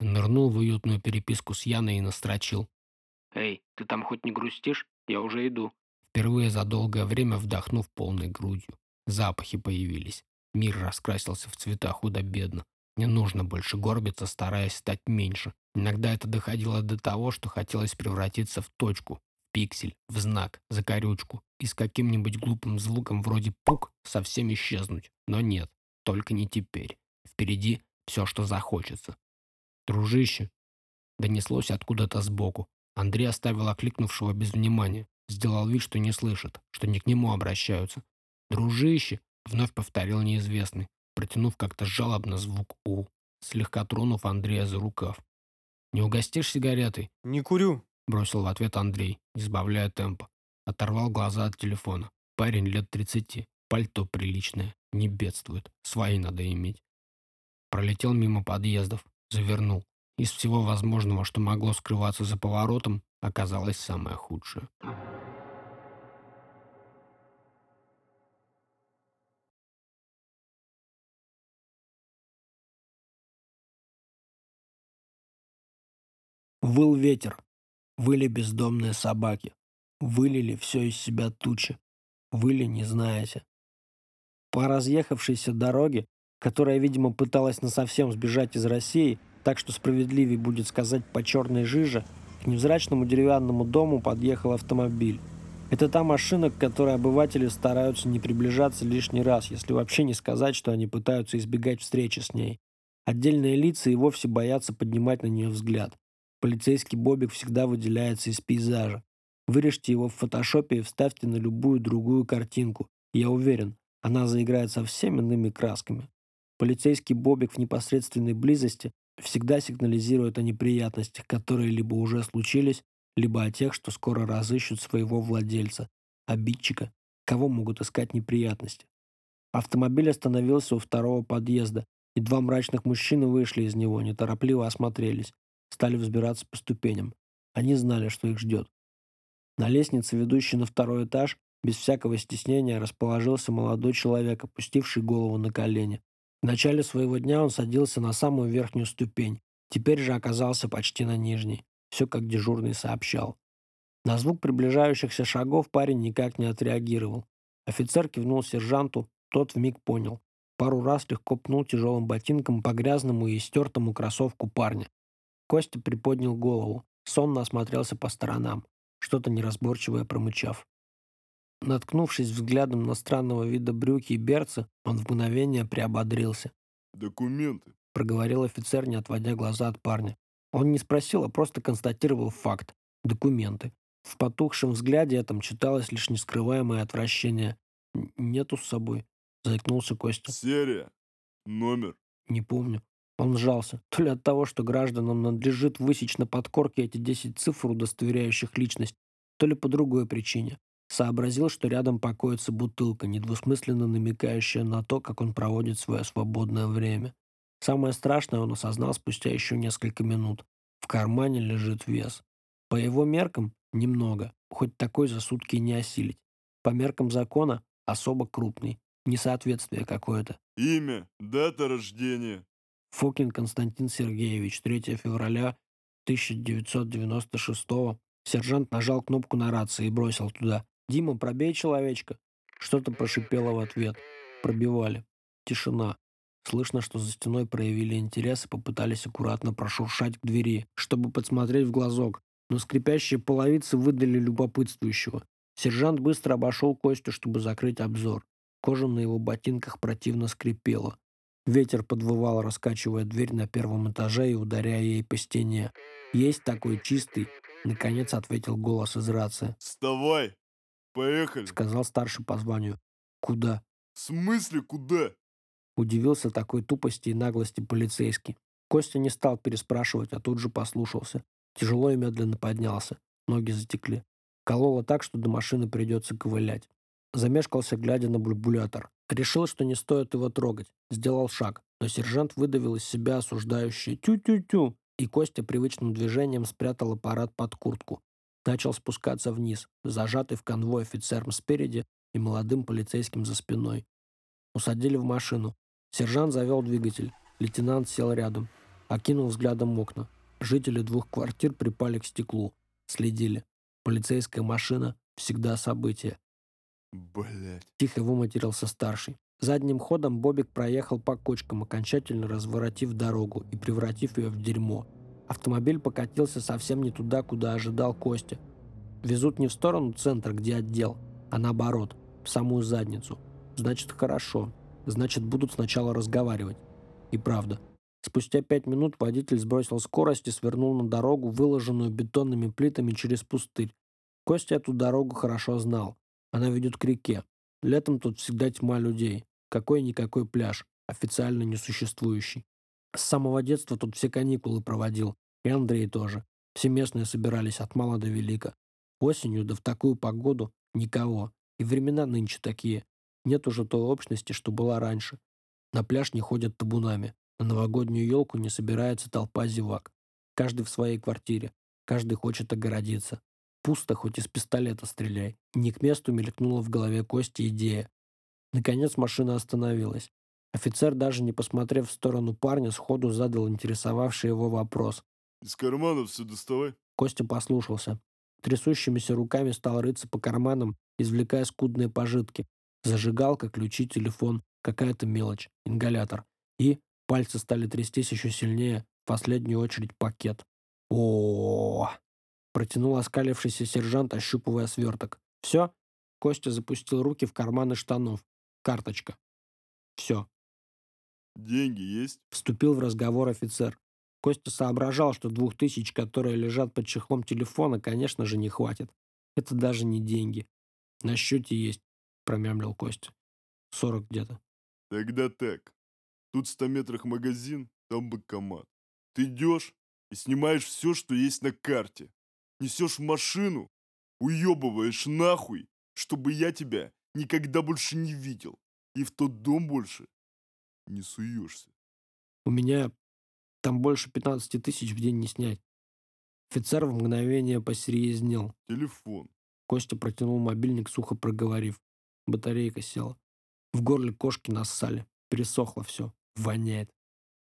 Нырнул в уютную переписку с Яной и настрочил. «Эй, ты там хоть не грустишь? Я уже иду». Впервые за долгое время вдохнув полной грудью. Запахи появились. Мир раскрасился в цвета худо-бедно. Не нужно больше горбиться, стараясь стать меньше. Иногда это доходило до того, что хотелось превратиться в точку, пиксель, в знак, закорючку и с каким-нибудь глупым звуком вроде «пук» совсем исчезнуть. Но нет, только не теперь. Впереди все, что захочется. «Дружище!» Донеслось откуда-то сбоку. Андрей оставил окликнувшего без внимания. Сделал вид, что не слышит, что не к нему обращаются. «Дружище!» — вновь повторил неизвестный, протянув как-то жалобно звук «у», слегка тронув Андрея за рукав. «Не угостишь сигаретой?» Не курю. Бросил в ответ Андрей, не сбавляя темпа. Оторвал глаза от телефона. Парень лет 30, пальто приличное, не бедствует, свои надо иметь. Пролетел мимо подъездов, завернул. Из всего возможного, что могло скрываться за поворотом, оказалось самое худшее. Выл ветер, выли бездомные собаки, вылили все из себя тучи, выли не знаете. По разъехавшейся дороге, которая, видимо, пыталась насовсем сбежать из России, так что справедливее будет сказать по черной жиже, к невзрачному деревянному дому подъехал автомобиль. Это та машина, к которой обыватели стараются не приближаться лишний раз, если вообще не сказать, что они пытаются избегать встречи с ней. Отдельные лица и вовсе боятся поднимать на нее взгляд. Полицейский Бобик всегда выделяется из пейзажа. Вырежьте его в фотошопе и вставьте на любую другую картинку. Я уверен, она заиграет совсем иными красками. Полицейский Бобик в непосредственной близости всегда сигнализирует о неприятностях, которые либо уже случились, либо о тех, что скоро разыщут своего владельца, обидчика, кого могут искать неприятности. Автомобиль остановился у второго подъезда, и два мрачных мужчины вышли из него, неторопливо осмотрелись, стали взбираться по ступеням. Они знали, что их ждет. На лестнице, ведущей на второй этаж, без всякого стеснения расположился молодой человек, опустивший голову на колени. В начале своего дня он садился на самую верхнюю ступень, теперь же оказался почти на нижней. Все как дежурный сообщал. На звук приближающихся шагов парень никак не отреагировал. Офицер кивнул сержанту, тот вмиг понял. Пару раз легко пнул тяжелым ботинком по грязному и истертому кроссовку парня. Костя приподнял голову, сонно осмотрелся по сторонам. что-то неразборчивое промычав. Наткнувшись взглядом на странного вида брюки и берцы, он в мгновение приободрился. Документы. Проговорил офицер, не отводя глаза от парня. Он не спросил, а просто констатировал факт. Документы. В потухшем взгляде этом читалось лишь нескрываемое отвращение. «Н- «Нету с собой», — заикнулся Костя. Серия. Номер. Не помню. Он сжался. То ли от того, что гражданам надлежит высечь на подкорке эти 10 цифр, удостоверяющих личность, то ли по другой причине. Сообразил, что рядом покоится бутылка, недвусмысленно намекающая на то, как он проводит свое свободное время. Самое страшное он осознал спустя еще несколько минут. В кармане лежит вес. По его меркам немного, хоть такой за сутки не осилить. По меркам закона особо крупный. Несоответствие какое-то. Имя. Дата рождения. Фокин Константин Сергеевич, 3 февраля 1996 Сержант нажал кнопку на рации и бросил туда. «Дима, пробей человечка!» Что-то прошипело в ответ. Пробивали. Тишина. Слышно, что за стеной проявили интерес и попытались аккуратно прошуршать к двери, чтобы подсмотреть в глазок. Но скрипящие половицы выдали любопытствующего. Сержант быстро обошел Костю, чтобы закрыть обзор. Кожа на его ботинках противно скрипела. Ветер подвывал, раскачивая дверь на первом этаже и ударяя ей по стене. «Есть такой чистый?» — наконец ответил голос из рации. Вставай. Поехали. Сказал старший по званию. «Куда?» В смысле куда? Удивился такой тупости и наглости полицейский. Костя не стал переспрашивать, а тут же послушался. Тяжело и медленно поднялся. Ноги затекли. Кололо так, что до машины придется ковылять. Замешкался, глядя на бульбулятор. Решил, что не стоит его трогать. Сделал шаг. Но сержант выдавил из себя осуждающий «тю-тю-тю». И Костя привычным движением спрятал аппарат под куртку. Начал спускаться вниз, зажатый в конвой офицером спереди и молодым полицейским за спиной. Усадили в машину. Сержант завел двигатель. Лейтенант сел рядом. Окинул взглядом окна. Жители двух квартир припали к стеклу. Следили. Полицейская машина всегда событие. Блять. Тихо выматерился старший. Задним ходом Бобик проехал по кочкам, окончательно разворотив дорогу и превратив ее в дерьмо. Автомобиль покатился совсем не туда, куда ожидал Костя. Везут не в сторону центра, где отдел, а наоборот, в самую задницу. Значит, хорошо. Значит, будут сначала разговаривать. И правда. Спустя пять минут водитель сбросил скорость и свернул на дорогу, выложенную бетонными плитами через пустырь. Костя эту дорогу хорошо знал. Она ведет к реке. Летом тут всегда тьма людей. Какой-никакой пляж, официально несуществующий. С самого детства тут все каникулы проводил. И Андрей тоже. Все местные собирались от мала до велика. Осенью, да в такую погоду, никого. И времена нынче такие. Нет уже той общности, что была раньше. На пляж не ходят табунами. На новогоднюю елку не собирается толпа зевак. Каждый в своей квартире. Каждый хочет огородиться. Пусто, хоть из пистолета стреляй. Не к месту мелькнула в голове Кости идея. Наконец машина остановилась. Офицер, даже не посмотрев в сторону парня, сходу задал интересовавший его вопрос. Из карманов все доставай. Костя послушался. Трясущимися руками стал рыться по карманам, извлекая скудные пожитки. Зажигалка, ключи, телефон, какая-то мелочь, ингалятор. И пальцы стали трястись еще сильнее, в последнюю очередь пакет. о Протянул оскалившийся сержант, ощупывая сверток. «Все?» Костя запустил руки в карманы штанов. «Карточка». «Все». Деньги есть? Вступил в разговор офицер. Костя соображал, что двух тысяч, которые лежат под чехлом телефона, конечно же, не хватит. Это даже не деньги. На счете есть, промямлил Костя. Сорок где-то. Тогда так. Тут в 100 метрах магазин, там банкомат. Ты идешь и снимаешь все, что есть на карте. Несешь машину, уебываешь нахуй, чтобы я тебя никогда больше не видел. И в тот дом больше не суешься. У меня там больше 15 тысяч в день не снять. Офицер в мгновение посерьезнел. Телефон. Костя протянул мобильник, сухо проговорив. Батарейка села. В горле кошки нассали. Пересохло все. Воняет.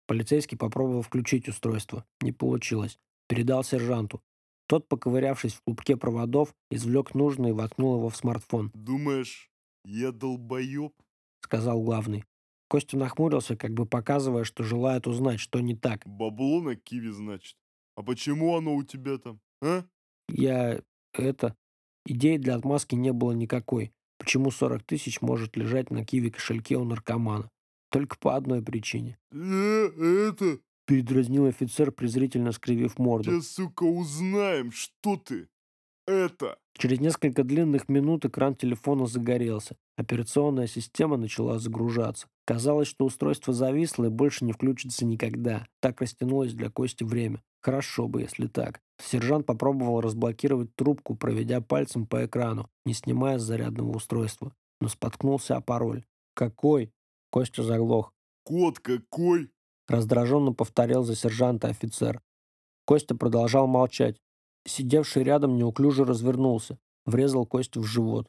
Полицейский попробовал включить устройство. Не получилось. Передал сержанту. Тот, поковырявшись в клубке проводов, извлек нужный и воткнул его в смартфон. Думаешь, я долбоеб? Сказал главный. Костя нахмурился, как бы показывая, что желает узнать, что не так. Бабло на киви, значит. А почему оно у тебя там, а? Я... это... Идеи для отмазки не было никакой. Почему 40 тысяч может лежать на киви кошельке у наркомана? Только по одной причине. Э, это... Передразнил офицер, презрительно скривив морду. Сейчас, сука, узнаем, что ты. Это... Через несколько длинных минут экран телефона загорелся. Операционная система начала загружаться. Казалось, что устройство зависло и больше не включится никогда. Так растянулось для Кости время. Хорошо бы, если так. Сержант попробовал разблокировать трубку, проведя пальцем по экрану, не снимая с зарядного устройства. Но споткнулся о пароль. «Какой?» Костя заглох. Код какой? Раздраженно повторил за сержанта офицер. Костя продолжал молчать. Сидевший рядом неуклюже развернулся, врезал Костю в живот.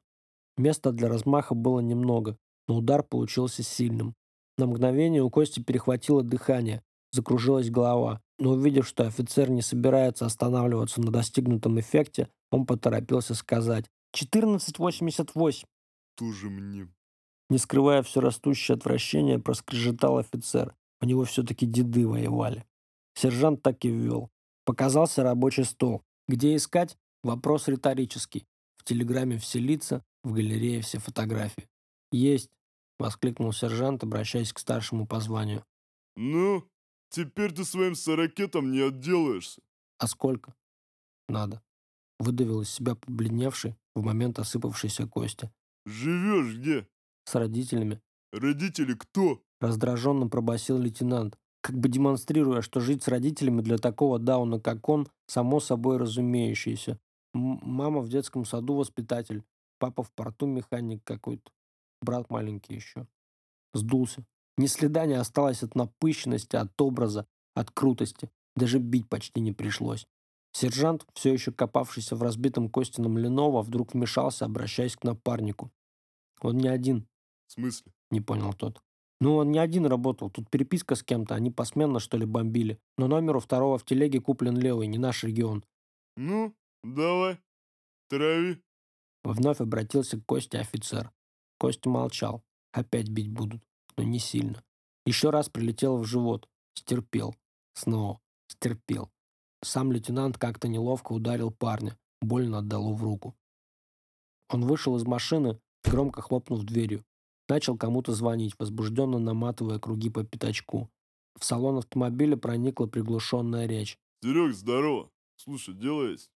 Места для размаха было немного, но удар получился сильным. На мгновение у Кости перехватило дыхание, закружилась голова, но увидев, что офицер не собирается останавливаться на достигнутом эффекте, он поторопился сказать «1488». Тоже мне. Не скрывая все растущее отвращение, проскрежетал офицер. У него все-таки деды воевали. Сержант так и ввел. Показался рабочий стол. Где искать? Вопрос риторический. В телеграмме все лица, в галерее все фотографии. «Есть!» — воскликнул сержант, обращаясь к старшему по званию. Ну, теперь ты своим сорокетом не отделаешься. «А сколько?» «Надо». Выдавил из себя побледневший, в момент осыпавшейся кости. Живешь где? «С родителями». Родители кто? Раздраженно пробасил лейтенант, как бы демонстрируя, что жить с родителями для такого дауна, как он, само собой разумеющееся. М- мама в детском саду воспитатель, папа в порту механик какой-то, брат маленький еще. Сдулся. Ни следа не осталось от напыщенности, от образа, от крутости. Даже бить почти не пришлось. Сержант, все еще копавшийся в разбитом Костином Леново, вдруг вмешался, обращаясь к напарнику. «Он не один», В смысле? — не понял тот. «Ну, он не один работал. Тут переписка с кем-то. Они посменно, что ли, бомбили. Но номер у второго в телеге куплен левый, не наш регион». Ну, давай. Трави. Вновь обратился к Косте офицер. Костя молчал. Опять бить будут, но не сильно. Еще раз прилетел в живот. Стерпел. Снова. Стерпел. Сам лейтенант как-то неловко ударил парня. Больно отдало в руку. Он вышел из машины, громко хлопнув дверью. Начал кому-то звонить, возбужденно наматывая круги по пятачку. В салон автомобиля проникла приглушенная речь. Серег, здорово. Слушай, дело есть.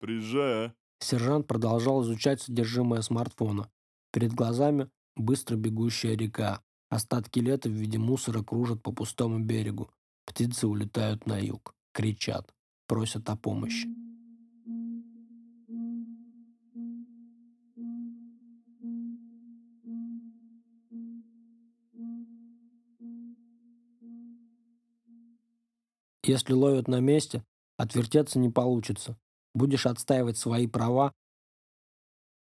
Приезжай, а? Сержант продолжал изучать содержимое смартфона. Перед глазами быстро бегущая река. Остатки лета в виде мусора кружат по пустому берегу. Птицы улетают на юг. Кричат. Просят о помощи. Если ловят на месте, отвертеться не получится. Будешь отстаивать свои права,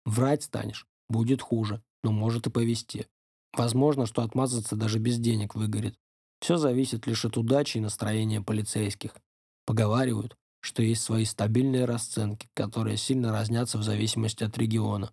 врать станешь, будет хуже, но может и повести. Возможно, что отмазаться даже без денег выгорит. Все зависит лишь от удачи и настроения полицейских. Поговаривают, что есть свои стабильные расценки, которые сильно разнятся в зависимости от региона.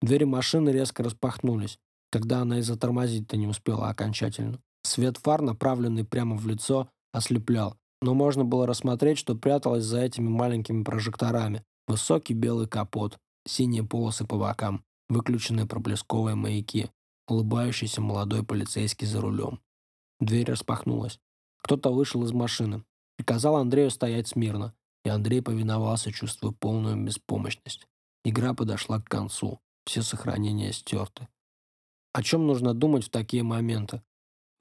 Двери машины резко распахнулись, когда она и затормозить-то не успела окончательно. Свет фар, направленный прямо в лицо, ослеплял, но можно было рассмотреть, что пряталось за этими маленькими прожекторами. Высокий белый капот, синие полосы по бокам, выключенные проблесковые маяки, улыбающийся молодой полицейский за рулем. Дверь распахнулась. Кто-то вышел из машины. Приказал Андрею стоять смирно, и Андрей повиновался, чувствуя полную беспомощность. Игра подошла к концу. Все сохранения стерты. О чем нужно думать в такие моменты?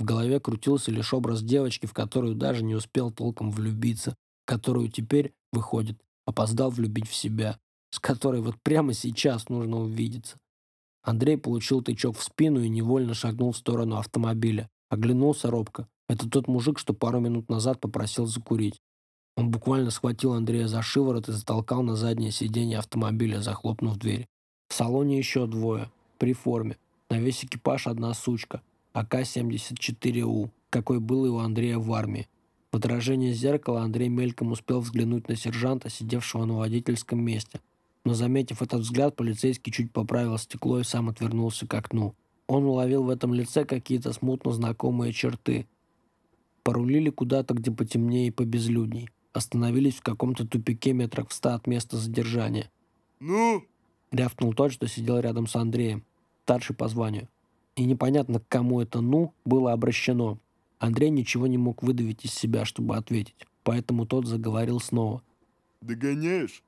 В голове крутился лишь образ девочки, в которую даже не успел толком влюбиться, которую теперь, выходит, опоздал влюбить в себя, с которой вот прямо сейчас нужно увидеться. Андрей получил тычок в спину и невольно шагнул в сторону автомобиля. Оглянулся робко. Это тот мужик, что пару минут назад попросил закурить. Он буквально схватил Андрея за шиворот и затолкал на заднее сиденье автомобиля, захлопнув дверь. В салоне еще двое. При форме. На весь экипаж одна сучка. АК-74У, какой был и у Андрея в армии. В отражении зеркала Андрей мельком успел взглянуть на сержанта, сидевшего на водительском месте. Но, заметив этот взгляд, полицейский чуть поправил стекло и сам отвернулся к окну. Он уловил в этом лице какие-то смутно знакомые черты. Порулили куда-то, где потемнее и побезлюдней. Остановились в каком-то тупике метрах в ста от места задержания. Ну, Рявкнул тот, что сидел рядом с Андреем, старший по званию. И непонятно, к кому это «ну» было обращено. Андрей ничего не мог выдавить из себя, чтобы ответить, поэтому тот заговорил снова. догоняешь?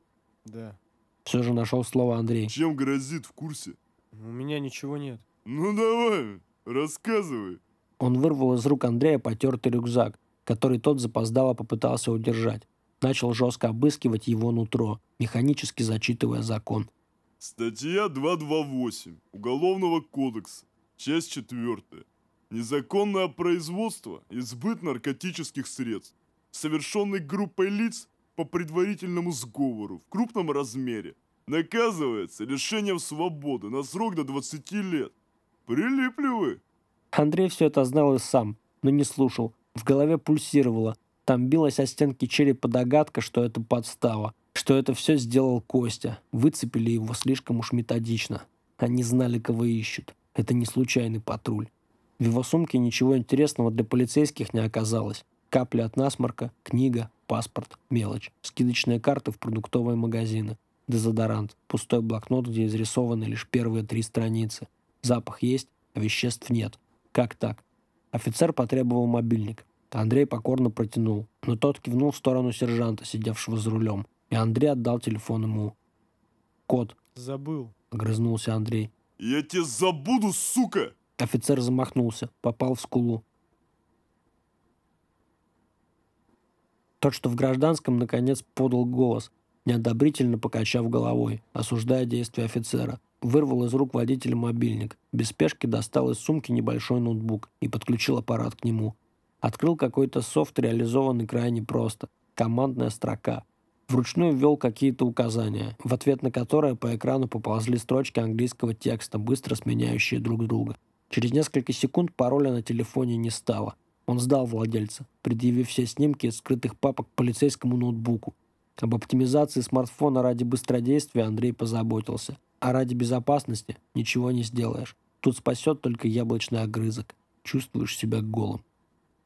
Да. Все же нашел слово Андрей. Чем грозит в курсе? У меня ничего нет. Ну давай, рассказывай. Он вырвал из рук Андрея потертый рюкзак, который тот запоздало попытался удержать. Начал жестко обыскивать его нутро, механически зачитывая закон. Статья 228 Уголовного кодекса, часть 4. Незаконное производство и сбыт наркотических средств, совершенный группой лиц по предварительному сговору в крупном размере, наказывается лишением свободы на срок до 20 лет. Прилипли вы? Андрей все это знал и сам, но не слушал. В голове пульсировало. Там билась о стенки черепа догадка, что это подстава. Что это все сделал Костя. Выцепили его слишком уж методично. Они знали, кого ищут. Это не случайный патруль. В его сумке ничего интересного для полицейских не оказалось. Капли от насморка, книга, паспорт, мелочь, скидочные карты в продуктовые магазины, дезодорант, пустой блокнот, где изрисованы лишь первые три страницы. Запах есть, а веществ нет. Как так? Офицер потребовал мобильник. Андрей покорно протянул, но тот кивнул в сторону сержанта, сидевшего за рулем, и Андрей отдал телефон ему. «Код», Забыл. — огрызнулся Андрей. Я тебя забуду, сука! Офицер замахнулся, попал в скулу. Тот, что в гражданском, наконец подал голос, неодобрительно покачав головой, осуждая действия офицера. Вырвал из рук водителя мобильник, без спешки достал из сумки небольшой ноутбук и подключил аппарат к нему. Открыл какой-то софт, реализованный крайне просто. Командная строка. Вручную ввел какие-то указания, в ответ на которые по экрану поползли строчки английского текста, быстро сменяющие друг друга. Через несколько секунд пароля на телефоне не стало. Он сдал владельца, предъявив все снимки из скрытых папок полицейскому ноутбуку. Об оптимизации смартфона ради быстродействия Андрей позаботился. А ради безопасности ничего не сделаешь. Тут спасет только яблочный огрызок. Чувствуешь себя голым.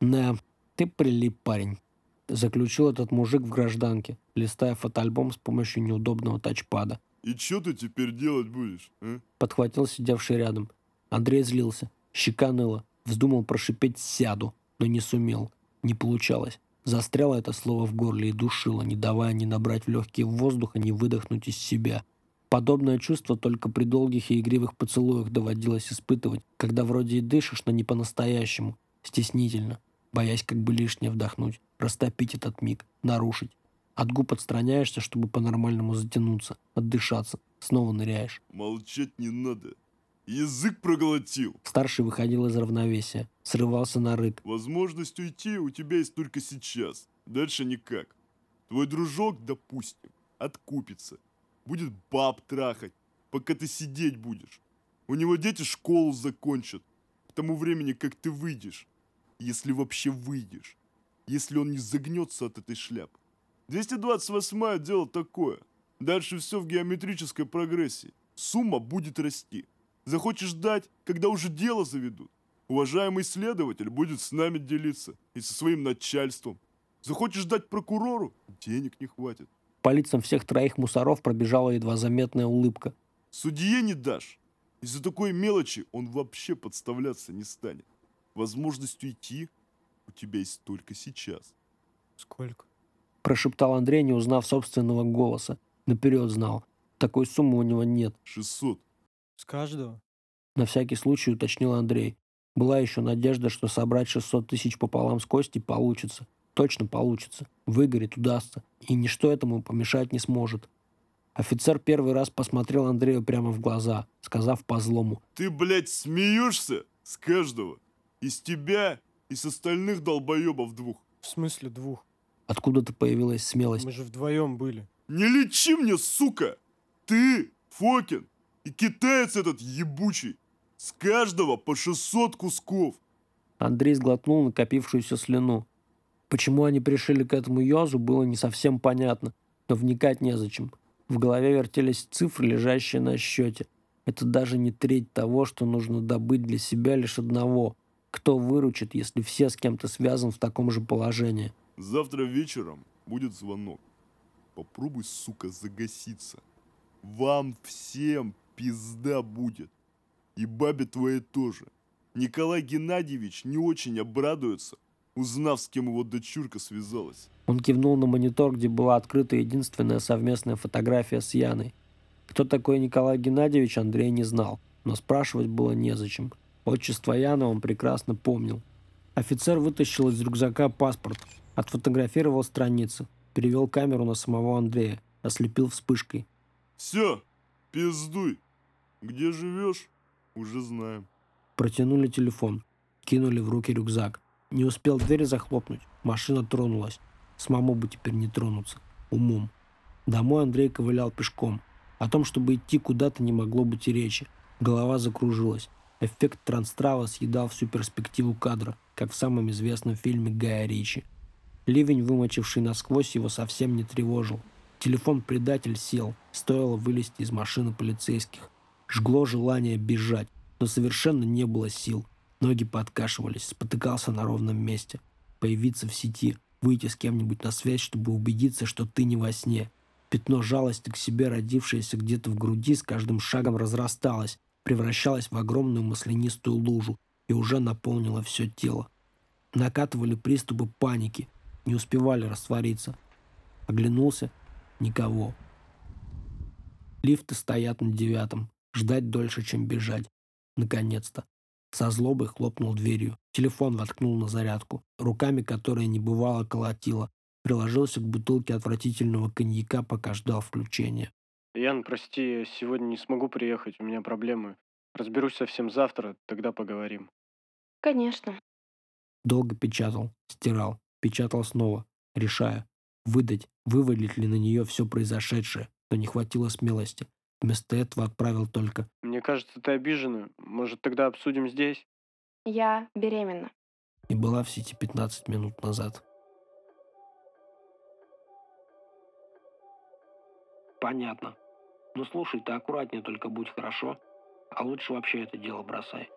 «Да, ты прилип, парень», — заключил этот мужик в гражданке, листая фотоальбом с помощью неудобного тачпада. И что ты теперь делать будешь, а? Подхватил сидевший рядом. Андрей злился. Щека ныла. Вздумал прошипеть «сяду», но не сумел. Не получалось. Застряло это слово в горле и душило, не давая ни набрать в легкие воздуха, ни выдохнуть из себя. Подобное чувство только при долгих и игривых поцелуях доводилось испытывать, когда вроде и дышишь, но не по-настоящему, стеснительно, боясь как бы лишнее вдохнуть, растопить этот миг, нарушить. От губ отстраняешься, чтобы по-нормальному затянуться, отдышаться, снова ныряешь. Молчать не надо. Язык проглотил. Старший выходил из равновесия, срывался на рык. Возможность уйти у тебя есть только сейчас. Дальше никак. Твой дружок, допустим, откупится. Будет баб трахать, пока ты сидеть будешь. У него дети школу закончат. К тому времени, как ты выйдешь. Если вообще выйдешь. Если он не загнется от этой шляпы. 228 дело такое. Дальше все в геометрической прогрессии. Сумма будет расти. Захочешь дать, когда уже дело заведут. Уважаемый следователь будет с нами делиться и со своим начальством. Захочешь дать прокурору, денег не хватит. По лицам всех троих мусоров пробежала едва заметная улыбка. Судье не дашь. Из-за такой мелочи он вообще подставляться не станет. Возможность уйти у тебя есть только сейчас. Сколько? Прошептал Андрей, не узнав собственного голоса. Наперед знал. Такой суммы у него нет. 600. С каждого? На всякий случай уточнил Андрей. Была еще надежда, что собрать 600 тысяч пополам с Костей получится. Точно получится. Выгорит, удастся. И ничто этому помешать не сможет. Офицер первый раз посмотрел Андрею прямо в глаза, сказав по-злому. Ты, блядь, смеешься с каждого? Из тебя и с остальных долбоебов двух. В смысле двух? Откуда-то появилась смелость. Мы же вдвоем были. Не лечи мне, сука! Ты, Фокин, и китаец этот ебучий. С каждого по 600 кусков. Андрей сглотнул накопившуюся слюну. Почему они пришили к этому Йозу, было не совсем понятно, но вникать незачем. В голове вертелись цифры, лежащие на счете. Это даже не треть того, что нужно добыть для себя лишь одного. Кто выручит, если все с кем-то связан в таком же положении? Завтра вечером будет звонок. Попробуй, сука, загаситься. Вам всем пизда будет. И бабе твоей тоже. Николай Геннадьевич не очень обрадуется, узнав, с кем его дочурка связалась. Он кивнул на монитор, где была открыта единственная совместная фотография с Яной. Кто такой Николай Геннадьевич, Андрей не знал, но спрашивать было незачем. Отчество Яны он прекрасно помнил. Офицер вытащил из рюкзака паспорт, отфотографировал страницы, перевел камеру на самого Андрея, ослепил вспышкой. Все, пиздуй. Где живешь, уже знаем. Протянули телефон, кинули в руки рюкзак. Не успел дверь захлопнуть, машина тронулась. Самому бы теперь не тронуться. Умом. Домой Андрей ковылял пешком. О том, чтобы идти куда-то, не могло быть и речи. Голова закружилась. Эффект транстрава съедал всю перспективу кадра, как в самом известном фильме Гая Ричи. Ливень, вымочивший насквозь, его совсем не тревожил. Телефон-предатель сел, стоило вылезти из машины полицейских. Жгло желание бежать, но совершенно не было сил. Ноги подкашивались, спотыкался на ровном месте. Появиться в сети, выйти с кем-нибудь на связь, чтобы убедиться, что ты не во сне. Пятно жалости к себе, родившееся где-то в груди, с каждым шагом разрасталось, превращалось в огромную маслянистую лужу и уже наполнило все тело. Накатывали приступы паники, не успевали раствориться. Оглянулся — никого. Лифты стоят на девятом. Ждать дольше, чем бежать. Наконец-то. Со злобой хлопнул дверью. Телефон воткнул на зарядку. Руками, которая не бывало, колотила. Приложился к бутылке отвратительного коньяка, пока ждал включения. Ян, прости, я сегодня не смогу приехать, у меня проблемы. Разберусь совсем завтра, тогда поговорим. Конечно. Долго печатал, стирал, печатал снова, решая, выдать, вывалить ли на нее все произошедшее, но не хватило смелости. Вместо этого отправил только Мне кажется, ты обижена. Может, тогда обсудим здесь? Я беременна. и была в сети 15 минут назад. Понятно. Ну слушай, ты аккуратнее только будь, хорошо? А лучше вообще это дело бросай.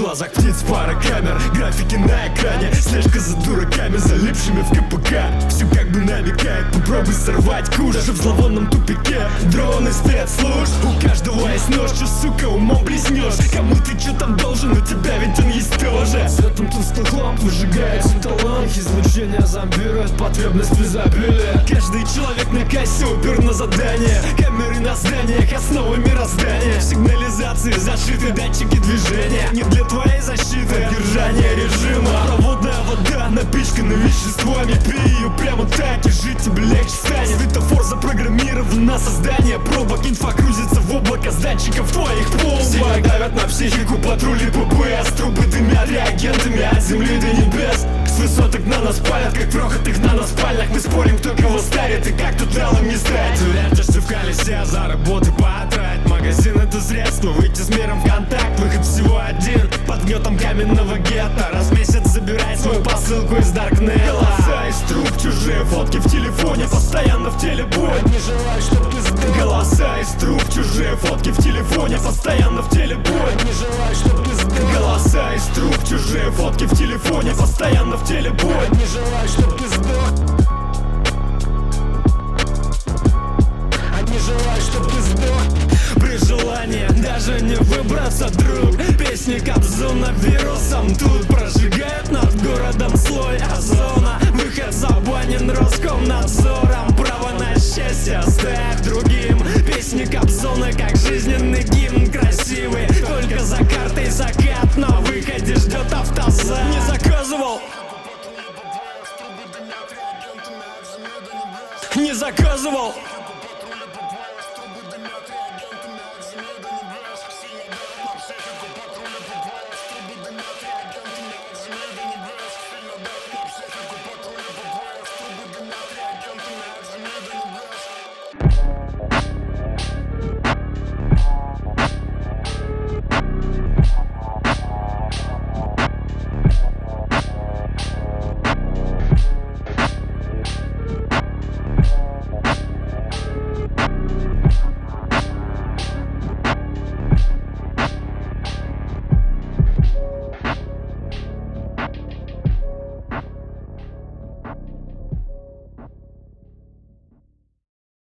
Глазах птиц пара камер, графики на экране Слежка за дураками, залипшими в КПК. Все как бы намекает, попробуй сорвать куш. В зловонном тупике, дроны спецслужб. У каждого есть нож, что, сука, умом блеснешь Кому ты что там должен, у тебя ведь он есть тоже. Светом тусклых ламп выжигается талант. Излучение зомбирует потребность в изобилии Каждый человек на кассе упер на задание. Камеры на зданиях, основы мироздания. Сигнализации зашиты датчики движения. Не для твоей защиты, держания режима. Проводная вода напичкана веществами. Пей ее прямо так и жить тебе легче станет. Светофор запрограммирован на создание пробок. Инфа грузится в облако с датчиков твоих пломбок Все давят на психику патрули ППС Трубы дымят реагентами от земли до небес. С высоток на нас палят, как крохотных наноспальнях Мы спорим, кто кого старит и как тут ралом не стать Вертишься в колесе, за работы потратить Магазин это средство, выйти с миром в контакт. Выход всего один, гнетом каменного гетто. Раз в месяц забирай свою посылку из Даркнета. Голоса из труб, чужие фотки в телефоне Постоянно в теле боль Не желаю, чтоб ты сдох. Голоса из труб, чужие фотки в телефоне Постоянно в теле боль Не желаю, чтоб ты сдох. Голоса из труб, чужие фотки в телефоне Постоянно в теле боль Не желаю, чтоб ты сдох. Не желаю, чтоб ты сдох при желании даже не выбраться, друг. Песни Кобзона вирусом тут прожигают над городом слой озона. Выход забанен Роскомнадзором. Право на счастье оставь другим. Песни Кобзона как жизненный гимн красивый. Только за картой закат на выходе ждет автозак Не заказывал. Не заказывал